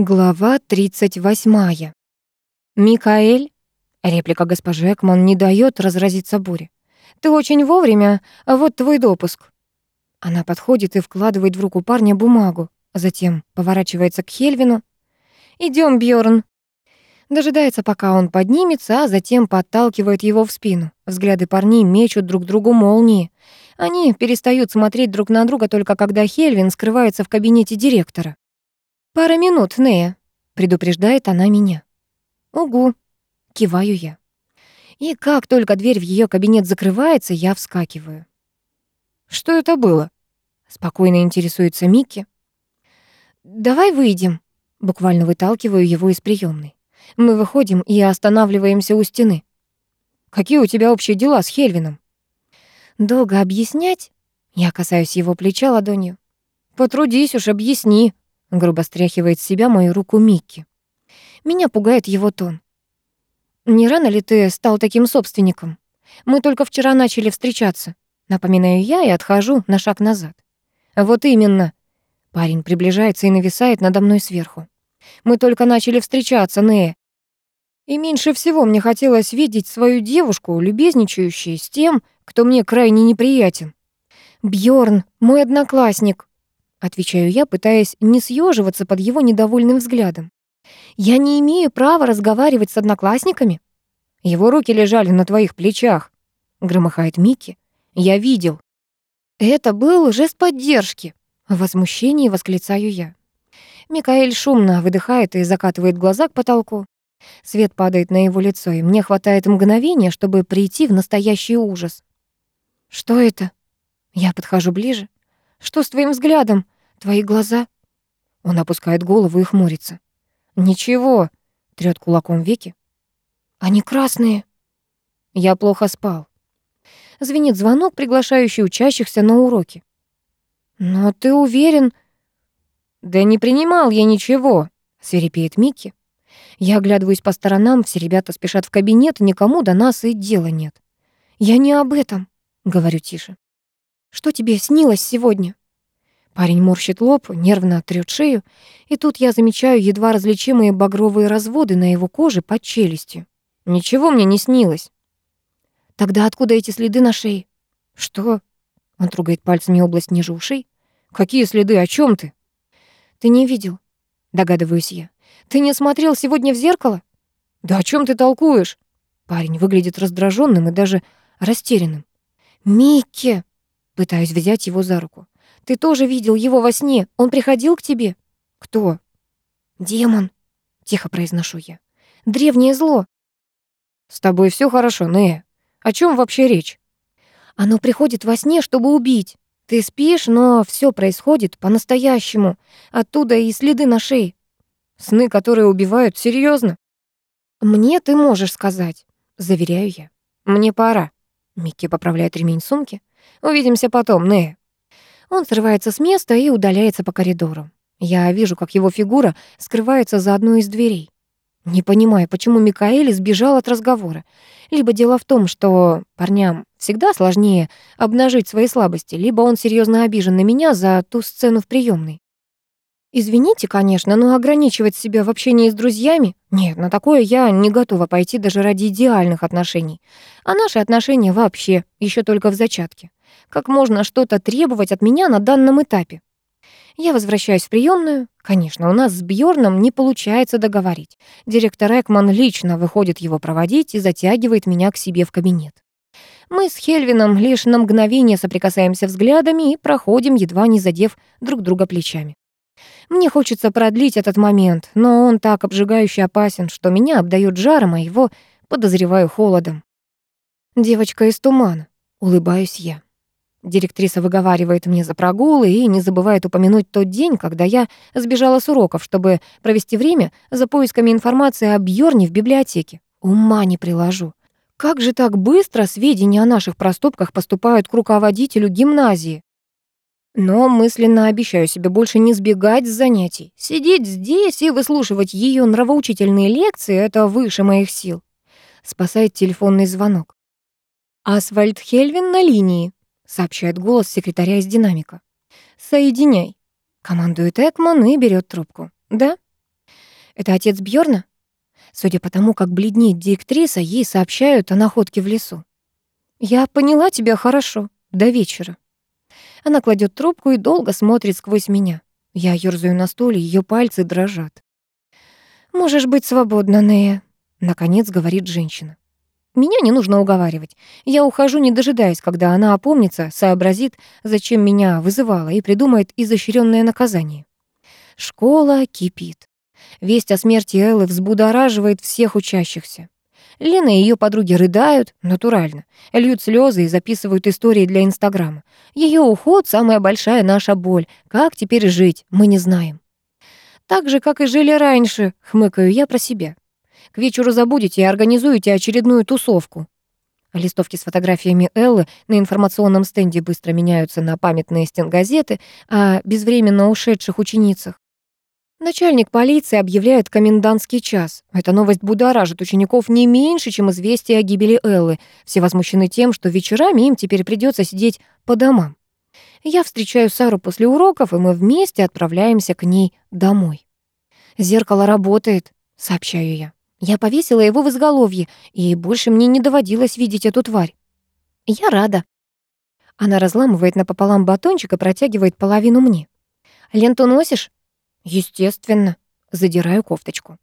Глава 38. «Микаэль?» Реплика госпожи Экман не дает разразиться буре. «Ты очень вовремя, а вот твой допуск». Она подходит и вкладывает в руку парня бумагу, затем поворачивается к Хельвину. Идем, Бьорн. Дожидается, пока он поднимется, а затем подталкивает его в спину. Взгляды парней мечут друг другу молнии. Они перестают смотреть друг на друга только когда Хельвин скрывается в кабинете директора. «Пара минут, Нея», — предупреждает она меня. «Угу», — киваю я. И как только дверь в ее кабинет закрывается, я вскакиваю. «Что это было?» — спокойно интересуется Микки. «Давай выйдем», — буквально выталкиваю его из приемной. Мы выходим и останавливаемся у стены. «Какие у тебя общие дела с Хельвином?» «Долго объяснять?» Я касаюсь его плеча ладонью. «Потрудись уж, объясни», Грубо стряхивает с себя мою руку Микки. Меня пугает его тон. «Не рано ли ты стал таким собственником? Мы только вчера начали встречаться». Напоминаю я и отхожу на шаг назад. «Вот именно». Парень приближается и нависает надо мной сверху. «Мы только начали встречаться, Нея. И меньше всего мне хотелось видеть свою девушку, любезничающей с тем, кто мне крайне неприятен. Бьорн, мой одноклассник, Отвечаю я, пытаясь не съеживаться под его недовольным взглядом. Я не имею права разговаривать с одноклассниками. Его руки лежали на твоих плечах, громыхает Микки. Я видел. Это был жест поддержки. В возмущении восклицаю я. Микаэль шумно выдыхает и закатывает глаза к потолку. Свет падает на его лицо, и мне хватает мгновения, чтобы прийти в настоящий ужас. «Что это?» Я подхожу ближе. Что с твоим взглядом? Твои глаза?» Он опускает голову и хмурится. «Ничего», — трёт кулаком веки. «Они красные». Я плохо спал. Звенит звонок, приглашающий учащихся на уроки. «Но ты уверен?» «Да не принимал я ничего», — свирепеет Микки. Я оглядываюсь по сторонам, все ребята спешат в кабинет, никому до нас и дела нет. «Я не об этом», — говорю тише. Что тебе снилось сегодня?» Парень морщит лоб, нервно трёт шею, и тут я замечаю едва различимые багровые разводы на его коже под челюстью. «Ничего мне не снилось». «Тогда откуда эти следы на шее?» «Что?» Он трогает пальцами область ниже ушей. «Какие следы? О чем ты?» «Ты не видел?» Догадываюсь я. «Ты не смотрел сегодня в зеркало?» «Да о чем ты толкуешь?» Парень выглядит раздраженным и даже растерянным. «Микки!» Пытаюсь взять его за руку. «Ты тоже видел его во сне? Он приходил к тебе?» «Кто?» «Демон», — тихо произношу я. «Древнее зло». «С тобой все хорошо, Нея. О чем вообще речь?» «Оно приходит во сне, чтобы убить. Ты спишь, но все происходит по-настоящему. Оттуда и следы на шее». «Сны, которые убивают, серьезно? «Мне ты можешь сказать», — заверяю я. «Мне пора». Микки поправляет ремень сумки. Увидимся потом, Нея». Он срывается с места и удаляется по коридору. Я вижу, как его фигура скрывается за одной из дверей. Не понимаю, почему Микаэль сбежал от разговора. Либо дело в том, что парням всегда сложнее обнажить свои слабости, либо он серьезно обижен на меня за ту сцену в приемной. Извините, конечно, но ограничивать себя в общении с друзьями? Нет, на такое я не готова пойти даже ради идеальных отношений. А наши отношения вообще еще только в зачатке. Как можно что-то требовать от меня на данном этапе? Я возвращаюсь в приемную. Конечно, у нас с Бьорном не получается договорить. Директор Экман лично выходит его проводить и затягивает меня к себе в кабинет. Мы с Хельвином лишь на мгновение соприкасаемся взглядами и проходим, едва не задев друг друга плечами. Мне хочется продлить этот момент, но он так обжигающе опасен, что меня обдает жаром, а его подозреваю холодом. Девочка из тумана, улыбаюсь я. Директриса выговаривает мне за прогулы и не забывает упомянуть тот день, когда я сбежала с уроков, чтобы провести время за поисками информации о Бьорне в библиотеке. Ума не приложу. Как же так быстро сведения о наших проступках поступают к руководителю гимназии? Но мысленно обещаю себе больше не сбегать с занятий. Сидеть здесь и выслушивать ее нравоучительные лекции — это выше моих сил. Спасает телефонный звонок. Асфальт Хельвин на линии сообщает голос секретаря из динамика. «Соединяй», — командует Экман и берет трубку. «Да?» Это отец Бьорна? Судя по тому, как бледнеет директриса, ей сообщают о находке в лесу. «Я поняла тебя хорошо. До вечера». Она кладет трубку и долго смотрит сквозь меня. Я ёрзаю на стуле, ее пальцы дрожат. «Можешь быть свободна, Нея», — наконец говорит женщина. Меня не нужно уговаривать. Я ухожу, не дожидаясь, когда она опомнится, сообразит, зачем меня вызывала, и придумает изощренное наказание. Школа кипит. Весть о смерти Эллы взбудораживает всех учащихся. Лена и ее подруги рыдают, натурально, льют слезы и записывают истории для Инстаграма. Ее уход — самая большая наша боль. Как теперь жить, мы не знаем. Так же, как и жили раньше, хмыкаю я про себя. К вечеру забудете и организуете очередную тусовку. Листовки с фотографиями Эллы на информационном стенде быстро меняются на памятные стенгазеты о безвременно ушедших ученицах. Начальник полиции объявляет комендантский час. Эта новость будоражит учеников не меньше, чем известие о гибели Эллы. Все возмущены тем, что вечерами им теперь придется сидеть по домам. Я встречаю Сару после уроков, и мы вместе отправляемся к ней домой. «Зеркало работает», — сообщаю я. Я повесила его в изголовье, и больше мне не доводилось видеть эту тварь. Я рада. Она разламывает напополам батончик и протягивает половину мне. «Ленту носишь?» Естественно. Задираю кофточку.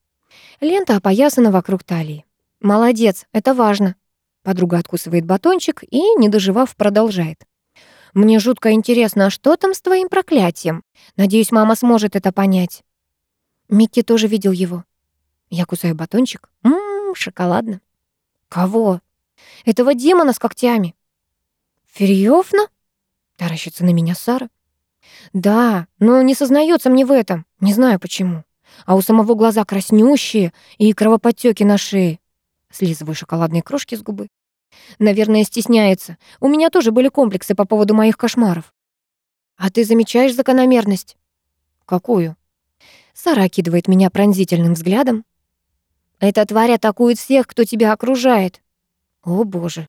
Лента опоясана вокруг талии. Молодец, это важно. Подруга откусывает батончик и, не доживав, продолжает. Мне жутко интересно, а что там с твоим проклятием? Надеюсь, мама сможет это понять. Микки тоже видел его. Я кусаю батончик. Ммм, шоколадно. Кого? Этого демона с когтями. Серьёзно? Таращится на меня Сара. Да, но не сознается мне в этом. Не знаю почему. А у самого глаза краснющие и кровоподтёки на шее. Слизываю шоколадные крошки с губы. Наверное, стесняется. У меня тоже были комплексы по поводу моих кошмаров. А ты замечаешь закономерность? Какую? Сара окидывает меня пронзительным взглядом. Эта тварь атакует всех, кто тебя окружает. О, боже.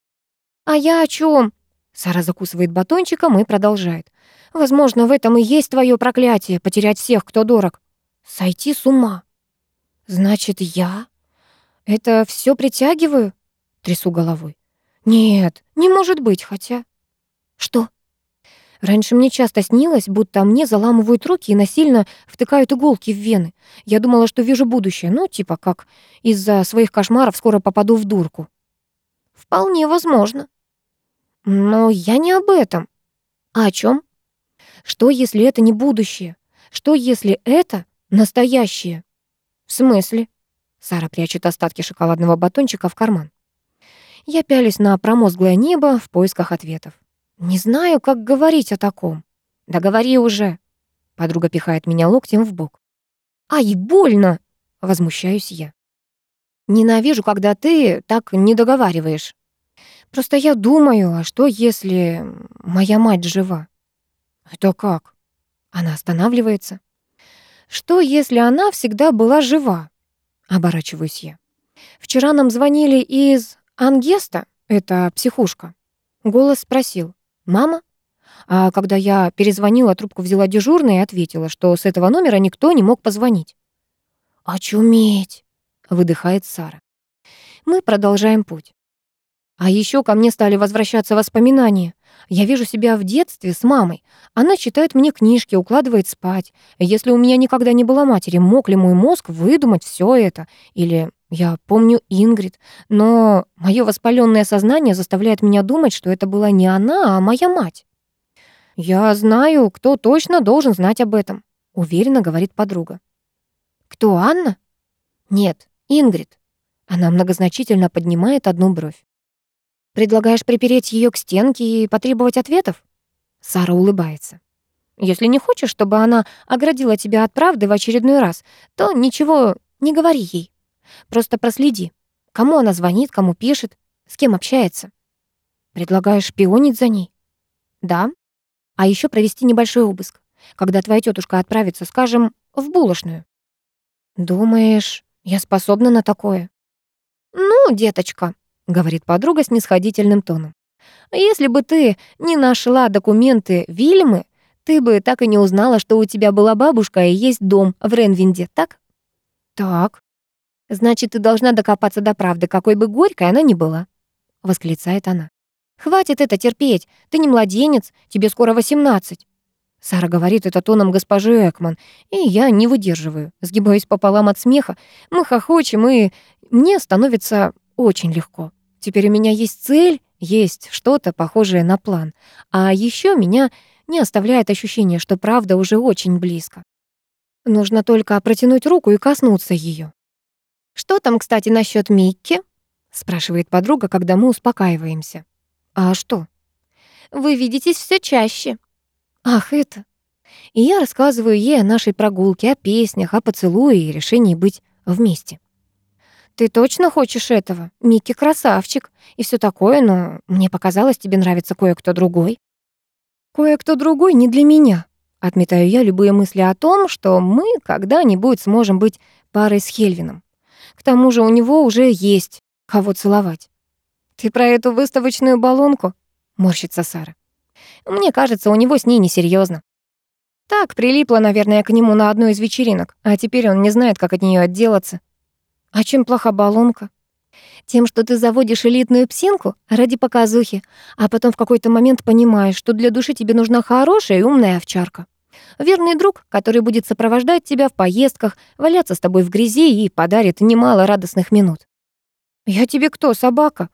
А я о чем? Сара закусывает батончиком и продолжает. Возможно, в этом и есть твое проклятие — потерять всех, кто дорог. Сойти с ума. Значит, я это все притягиваю? Трясу головой. Нет, не может быть, хотя... Что? Раньше мне часто снилось, будто мне заламывают руки и насильно втыкают иголки в вены. Я думала, что вижу будущее, ну, типа как из-за своих кошмаров скоро попаду в дурку. Вполне возможно. Но я не об этом. А о чем? Что, если это не будущее? Что, если это настоящее? В смысле? Сара прячет остатки шоколадного батончика в карман. Я пялюсь на промозглое небо в поисках ответов. Не знаю, как говорить о таком. Да говори уже. Подруга пихает меня локтем в бок. Ай, больно! Возмущаюсь я. Ненавижу, когда ты так не договариваешь. Просто я думаю, а что если моя мать жива? Это как? Она останавливается. Что если она всегда была жива? Оборачиваюсь я. Вчера нам звонили из Ангеста, это психушка. Голос спросил: "Мама?" А когда я перезвонила, трубку взяла дежурная и ответила, что с этого номера никто не мог позвонить. «Очуметь!» — выдыхает Сара. Мы продолжаем путь. А еще ко мне стали возвращаться воспоминания. Я вижу себя в детстве с мамой. Она читает мне книжки, укладывает спать. Если у меня никогда не было матери, мог ли мой мозг выдумать все это? Или я помню Ингрид, но мое воспаленное сознание заставляет меня думать, что это была не она, а моя мать. «Я знаю, кто точно должен знать об этом», — уверенно говорит подруга. «Кто, Анна?» «Нет, Ингрид». Она многозначительно поднимает одну бровь. Предлагаешь припереть ее к стенке и потребовать ответов? Сара улыбается. Если не хочешь, чтобы она оградила тебя от правды в очередной раз, то ничего не говори ей. Просто проследи, кому она звонит, кому пишет, с кем общается. Предлагаешь шпионить за ней? Да. А еще провести небольшой обыск, когда твоя тетушка отправится, скажем, в булочную. Думаешь, я способна на такое? Ну, деточка, — говорит подруга с нисходительным тоном. «Если бы ты не нашла документы Вильмы, ты бы так и не узнала, что у тебя была бабушка и есть дом в Ренвинде, так?» Так. Значит, ты должна докопаться до правды, какой бы горькой она ни была, восклицает она. Хватит это терпеть. Ты не младенец, тебе скоро восемнадцать. Сара говорит это тоном госпожи Экман, и я не выдерживаю, сгибаюсь пополам от смеха. Мы хохочем, и мне становится очень легко. Теперь у меня есть цель, есть что-то похожее на план. А еще меня не оставляет ощущение, что правда уже очень близко. Нужно только протянуть руку и коснуться ее. «Что там, кстати, насчет Микки?» — спрашивает подруга, когда мы успокаиваемся. «А что?» «Вы видитесь все чаще». «Ах, это...» И я рассказываю ей о нашей прогулке, о песнях, о поцелуе и решении быть вместе. «Ты точно хочешь этого? Микки красавчик и все такое, но мне показалось, тебе нравится кое-кто другой». «Кое-кто другой не для меня», Отметаю я любые мысли о том, что мы когда-нибудь сможем быть парой с Хельвином. К тому же у него уже есть кого целовать. «Ты про эту выставочную баллонку?» — морщится Сара. «Мне кажется, у него с ней несерьезно. Так, прилипла, наверное, к нему на одной из вечеринок, а теперь он не знает, как от нее отделаться. А чем плоха баллонка? Тем, что ты заводишь элитную псинку ради показухи, а потом в какой-то момент понимаешь, что для души тебе нужна хорошая и умная овчарка. Верный друг, который будет сопровождать тебя в поездках, валяться с тобой в грязи и подарит немало радостных минут. «Я тебе кто, собака?»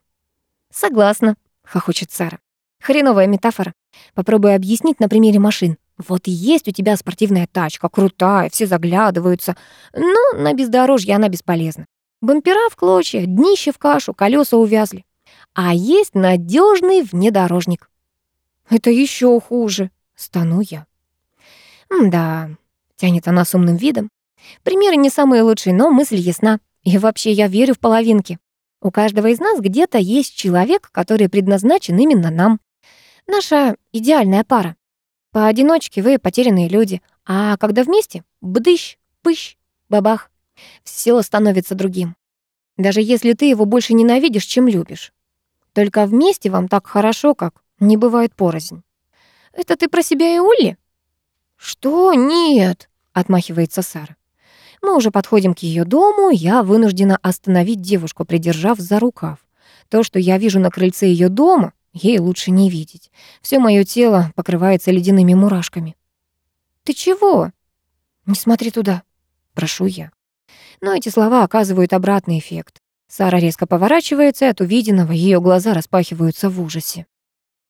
«Согласна», — хохочет Сара. «Хреновая метафора. Попробуй объяснить на примере машин. Вот есть у тебя спортивная тачка, крутая, все заглядываются, но на бездорожье она бесполезна. Бампера в клочья, днище в кашу, колеса увязли. А есть надежный внедорожник. Это еще хуже, стану я. «Да», — тянет она с умным видом. «Примеры не самые лучшие, но мысль ясна. И вообще я верю в половинки. У каждого из нас где-то есть человек, который предназначен именно нам. Наша идеальная пара. Поодиночке вы потерянные люди, а когда вместе — бдыщ, пыщ, бабах все становится другим. Даже если ты его больше ненавидишь, чем любишь. Только вместе вам так хорошо, как не бывает порознь. Это ты про себя и Улли? Что? Нет, отмахивается Сара. Мы уже подходим к ее дому, я вынуждена остановить девушку, придержав за рукав. То, что я вижу на крыльце ее дома, ей лучше не видеть. Все мое тело покрывается ледяными мурашками. «Ты чего?» «Не смотри туда», — прошу я. Но эти слова оказывают обратный эффект. Сара резко поворачивается, и от увиденного ее глаза распахиваются в ужасе.